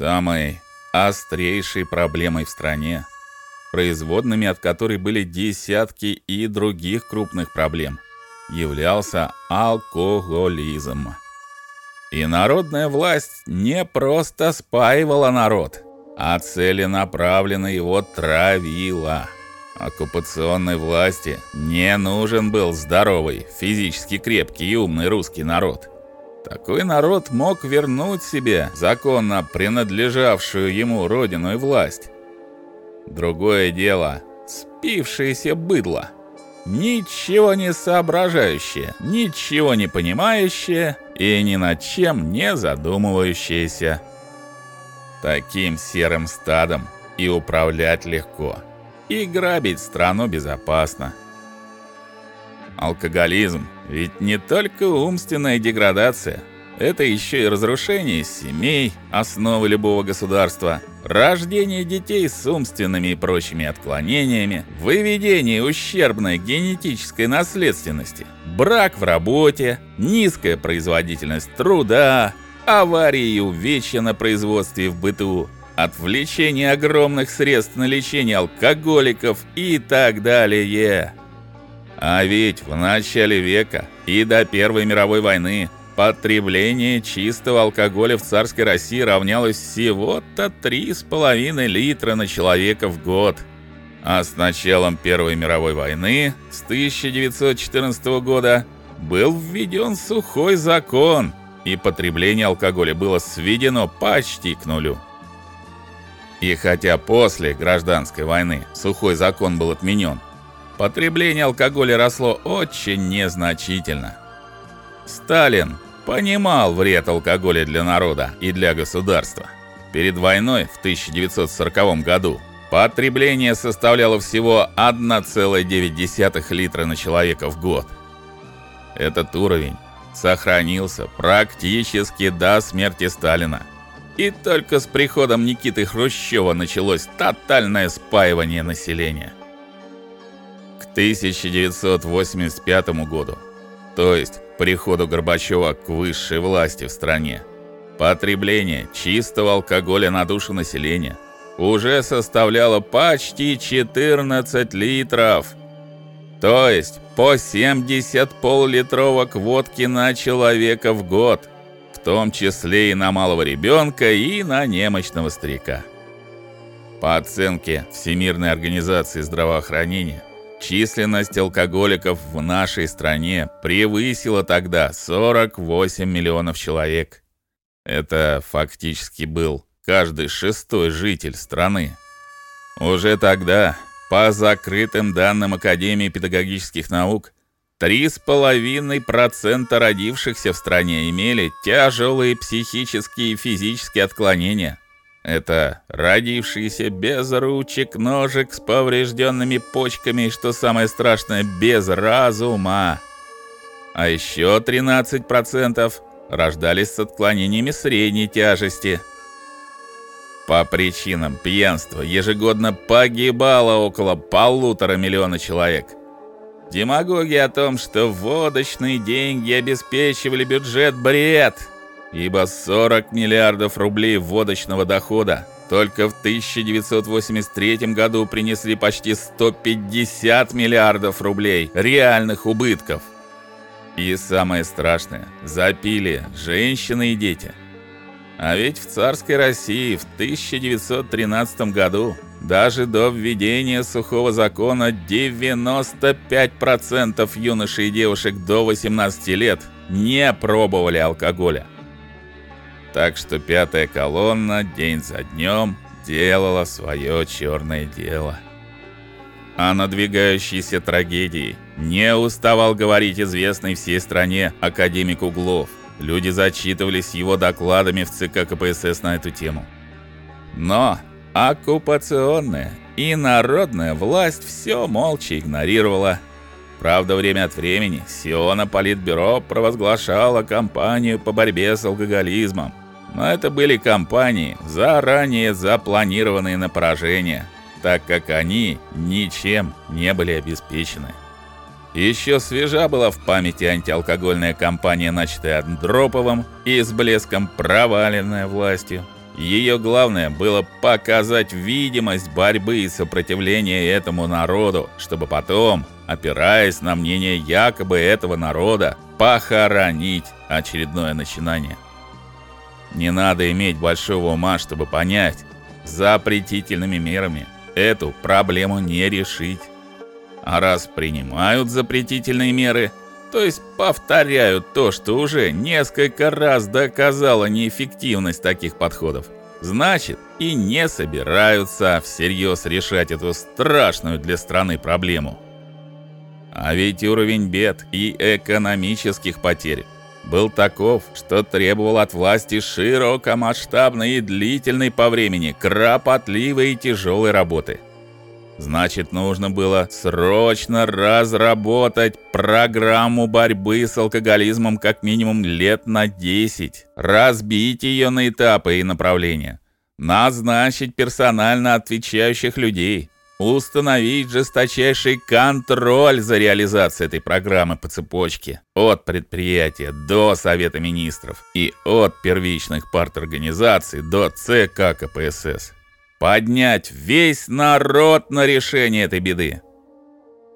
Самой острейшей проблемой в стране, производными от которой были десятки и других крупных проблем, являлся алкоголизм. И народная власть не просто спаивала народ, а целенаправленно его травила. Оккупационной власти не нужен был здоровый, физически крепкий и умный русский народ. Такой народ мог вернуть себе законно принадлежавшую ему родину и власть. Другое дело спившееся быдло, ничего не соображающее, ничего не понимающее и ни над чем не задумывающееся. Таким серым стадом и управлять легко, и грабить страну безопасно. Алкоголизм ведь не только умственная деградация, это еще и разрушение семей, основы любого государства, рождение детей с умственными и прочими отклонениями, выведение ущербной генетической наследственности, брак в работе, низкая производительность труда, аварии и увечья на производстве и в быту, отвлечение огромных средств на лечение алкоголиков и так далее. А ведь в начале века и до Первой мировой войны потребление чистого алкоголя в царской России равнялось всего-то 3,5 литра на человека в год. А с началом Первой мировой войны, с 1914 года, был введен сухой закон, и потребление алкоголя было сведено почти к нулю. И хотя после гражданской войны сухой закон был отменен, потребление алкоголя росло очень незначительно. Сталин понимал вред алкоголя для народа и для государства. Перед войной в 1940 году потребление составляло всего 1,9 литра на человека в год. Этот уровень сохранился практически до смерти Сталина. И только с приходом Никиты Хрущева началось тотальное спаивание населения. 1985 году, то есть к приходу Горбачева к высшей власти в стране, потребление чистого алкоголя на душу населения уже составляло почти 14 литров. То есть по 70 пол-литровок водки на человека в год, в том числе и на малого ребенка и на немощного старика. По оценке Всемирной организации здравоохранения, Численность алкоголиков в нашей стране превысила тогда 48 миллионов человек. Это фактически был каждый шестой житель страны. Уже тогда, по закрытым данным Академии педагогических наук, 3,5% родившихся в стране имели тяжелые психические и физические отклонения. Это родившиеся без ручек, ножек, с поврежденными почками и, что самое страшное, без разума. А еще 13% рождались с отклонениями средней тяжести. По причинам пьянства ежегодно погибало около полутора миллиона человек. Демагогия о том, что водочные деньги обеспечивали бюджет бред – ибо 40 миллиардов рублей водочного дохода только в 1983 году принесли почти 150 миллиардов рублей реальных убытков. И самое страшное, запили женщины и дети. А ведь в царской России в 1913 году даже до введения сухого закона 95% юношей и девушек до 18 лет не пробовали алкоголя. Так что пятая колонна день за днем делала свое черное дело. О надвигающейся трагедии не уставал говорить известный всей стране академик Углов. Люди зачитывались его докладами в ЦК КПСС на эту тему. Но оккупационная и народная власть все молча игнорировала. Правда, время от времени Сиона Политбюро провозглашало кампанию по борьбе с алкоголизмом. Но это были кампании, заранее запланированные на поражение, так как они ничем не были обеспечены. Еще свежа была в памяти антиалкогольная кампания, начатая Андроповым и с блеском проваленная властью. Ее главное было показать видимость борьбы и сопротивления этому народу, чтобы потом, опираясь на мнение якобы этого народа, похоронить очередное начинание. Не надо иметь большого ума, чтобы понять, запретительными мерами эту проблему не решить. А раз принимают запретительные меры, то есть повторяют то, что уже несколько раз доказало неэффективность таких подходов. Значит, и не собираются всерьез решать эту страшную для страны проблему. А ведь уровень бед и экономических потерь был таков, что требовал от власти широкомасштабной и длительной по времени, кропотливой и тяжелой работы. Значит, нужно было срочно разработать программу борьбы с алкоголизмом как минимум лет на 10, разбить ее на этапы и направления, назначить персонально отвечающих людей, установить жесточайший контроль за реализацией этой программы по цепочке от предприятия до Совета министров и от первичных парторганизаций до ЦК КПСС поднять весь народ на решение этой беды.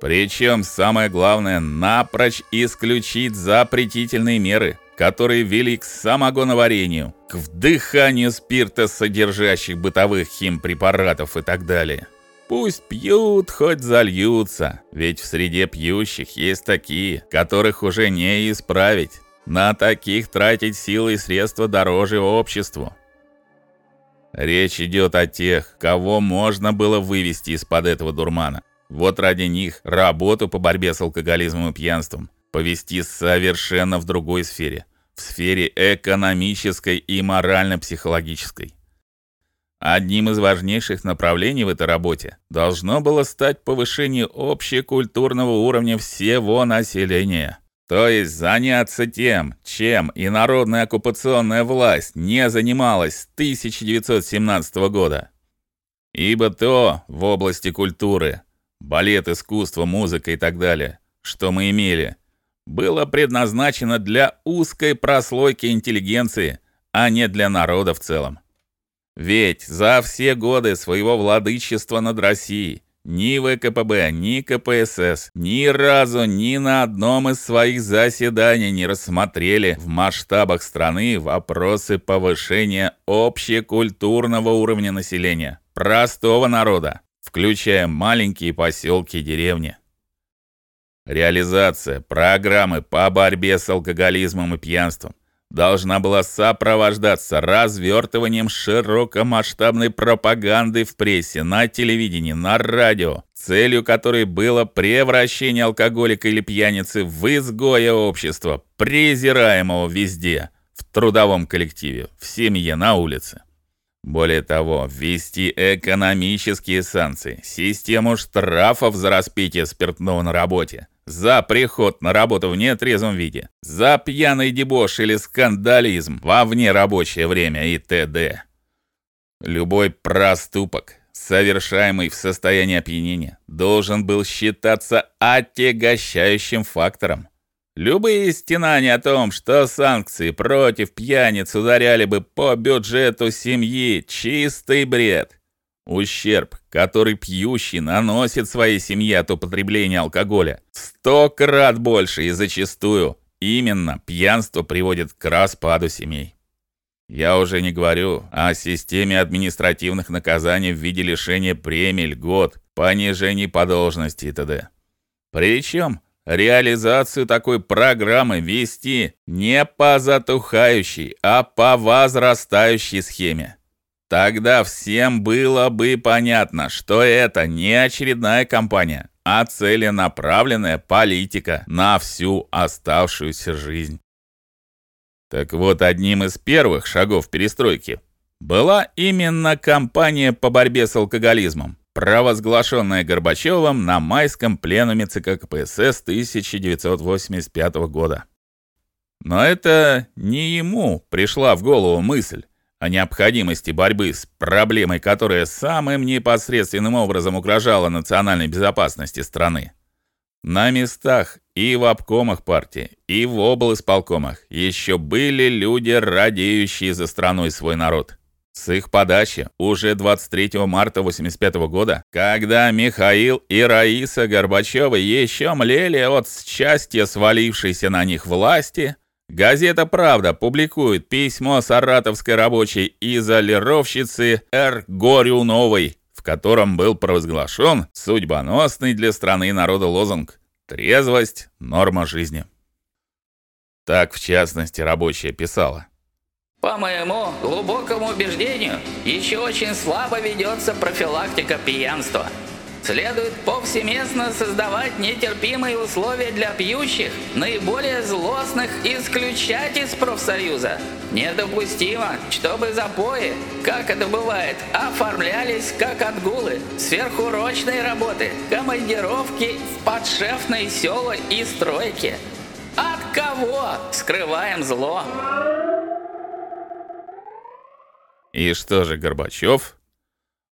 Причем самое главное напрочь исключить запретительные меры, которые вели к самогоноварению, к вдыханию спирта, содержащих бытовых химпрепаратов и так далее. Пусть пьют, хоть зальются, ведь в среде пьющих есть такие, которых уже не исправить. На таких тратить силы и средства дороже обществу. Речь идет о тех, кого можно было вывести из-под этого дурмана. Вот ради них работу по борьбе с алкоголизмом и пьянством повести совершенно в другой сфере, в сфере экономической и морально-психологической. Одним из важнейших направлений в этой работе должно было стать повышение общекультурного уровня всего населения. То есть заняться тем, чем и народная оккупационная власть не занималась с 1917 года. Ибо то в области культуры, балет, искусство, музыка и так далее, что мы имели, было предназначено для узкой прослойки интеллигенции, а не для народа в целом. Ведь за все годы своего владычества над Россией ни ВКПБ, ни КПСС ни разу ни на одном из своих заседаний не рассмотрели в масштабах страны вопросы повышения общекультурного уровня населения, простого народа, включая маленькие поселки и деревни. Реализация программы по борьбе с алкоголизмом и пьянством должна была сопровождаться развертыванием широкомасштабной пропаганды в прессе, на телевидении, на радио, целью которой было превращение алкоголика или пьяницы в изгоя общества, презираемого везде, в трудовом коллективе, в семье, на улице. Более того, ввести экономические санкции, систему штрафов за распитие спиртного на работе, за приход на работу в нетрезвом виде, за пьяный дебош или скандализм во внерабочее время и т.д. Любой проступок, совершаемый в состоянии опьянения, должен был считаться отягощающим фактором. Любые стенания о том, что санкции против пьяниц ударяли бы по бюджету семьи, чистый бред. Ущерб, который пьющий наносит своей семье от употребления алкоголя, сто крат больше и зачастую именно пьянство приводит к распаду семей. Я уже не говорю о системе административных наказаний в виде лишения премий, льгот, понижений по должности и т.д. Причем реализацию такой программы вести не по затухающей, а по возрастающей схеме. Тогда всем было бы понятно, что это не очередная кампания, а целенаправленная политика на всю оставшуюся жизнь. Так вот, одним из первых шагов перестройки была именно кампания по борьбе с алкоголизмом, провозглашенная Горбачевым на майском пленуме ЦК КПСС 1985 года. Но это не ему пришла в голову мысль о необходимости борьбы с проблемой, которая самым непосредственным образом угрожала национальной безопасности страны. На местах и в обкомах партии, и в облсполкомах еще были люди, радеющие за страну и свой народ. С их подачи уже 23 марта 85 года, когда Михаил и Раиса Горбачёвы еще млели от счастья свалившейся на них власти, газета Правда публикует письмо саратовской рабочей изолировщицы Р. Горюновой, в котором был провозглашен судьбоносный для страны и народа лозунг «Трезвость – норма жизни». Так, в частности, рабочая писала – по моему глубокому убеждению, еще очень слабо ведется профилактика пьянства. Следует повсеместно создавать нетерпимые условия для пьющих, наиболее злостных исключать из профсоюза. Недопустимо, чтобы запои, как это бывает, оформлялись как отгулы, сверхурочные работы, командировки в подшефные села и стройки. От кого скрываем зло? И что же Горбачев?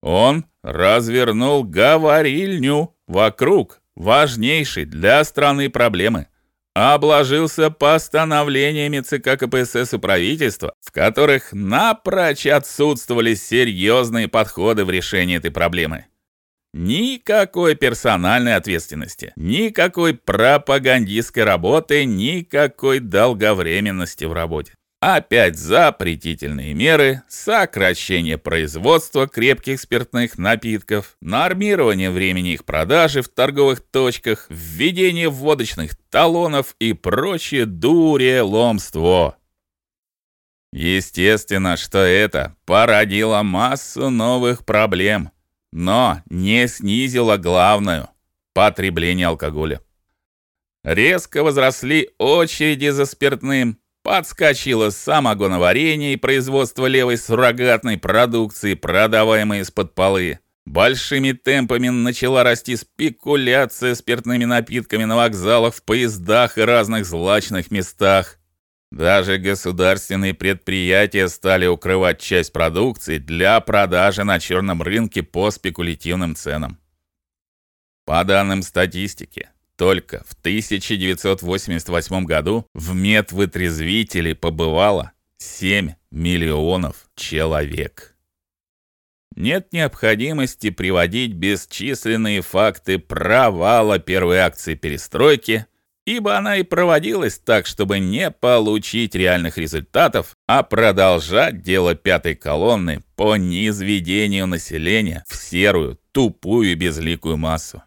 Он развернул говорильню вокруг важнейшей для страны проблемы. Обложился постановлениями ЦК КПСС и правительства, в которых напрочь отсутствовали серьезные подходы в решении этой проблемы. Никакой персональной ответственности, никакой пропагандистской работы, никакой долговременности в работе. Опять запретительные меры, сокращение производства крепких спиртных напитков, нормирование времени их продажи в торговых точках, введение водочных талонов и прочее дуреломство. Естественно, что это породило массу новых проблем, но не снизило главную потребление алкоголя. Резко возросли очереди за спиртным, Подскочило самогоноварение и производство левой суррогатной продукции, продаваемой из-под полы. Большими темпами начала расти спекуляция спиртными напитками на вокзалах, в поездах и разных злачных местах. Даже государственные предприятия стали укрывать часть продукции для продажи на черном рынке по спекулятивным ценам. По данным статистики, только в 1988 году в медвытрезвителе побывало 7 миллионов человек. Нет необходимости приводить бесчисленные факты провала первой акции перестройки, ибо она и проводилась так, чтобы не получить реальных результатов, а продолжать дело пятой колонны по низведению населения в серую, тупую и безликую массу.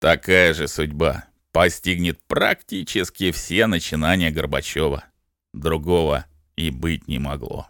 Такая же судьба постигнет практически все начинания Горбачева. Другого и быть не могло.